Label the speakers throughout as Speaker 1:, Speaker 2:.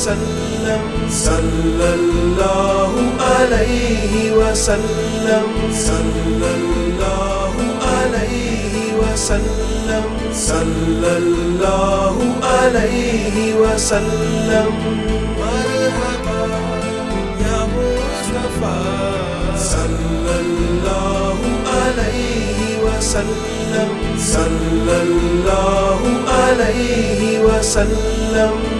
Speaker 1: وسلم صلى الله عليه وسلم. صلى الله عليه وسلم. صلى الله عليه وسلم. مرحبا يا مصطفى. صلى الله عليه وسلم. صلى الله عليه وسلم.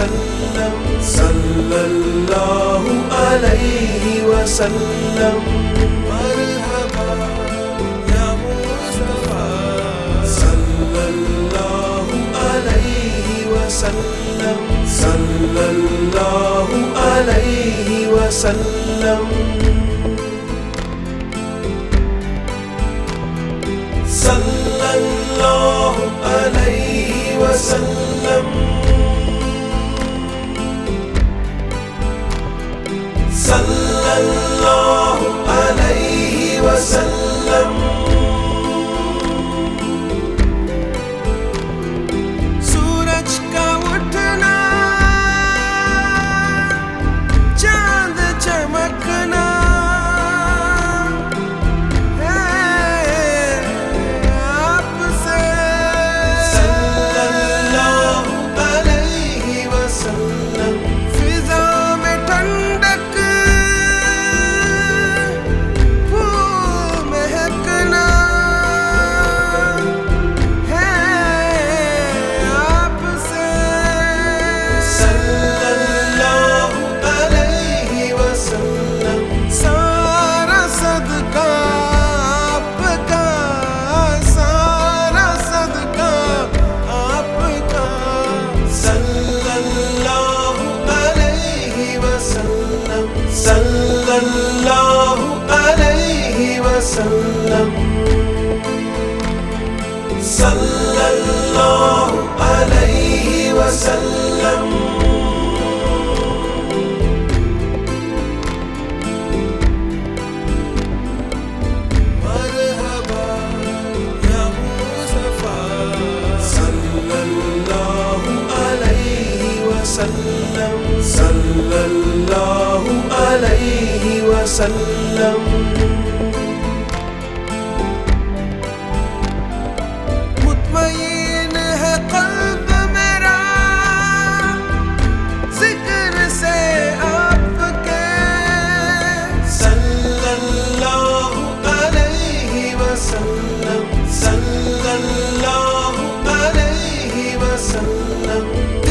Speaker 1: وسلم صلى الله عليه وسلم. مرحبا يا مصطفى. صلى الله عليه وسلم. صلى الله عليه وسلم. صلى وسلم. صلى الله عليه وسلم. مرحبا يا مصطفى. صلى الله عليه وسلم. صلى الله عليه وسلم. وسلم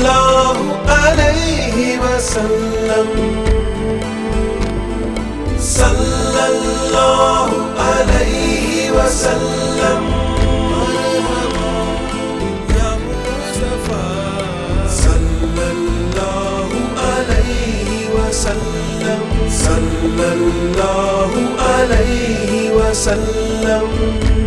Speaker 1: الله عليه وسلم. صلى الله عليه وسلم. يا مصطفى. صلى الله عليه وسلم. صلى الله عليه وسلم.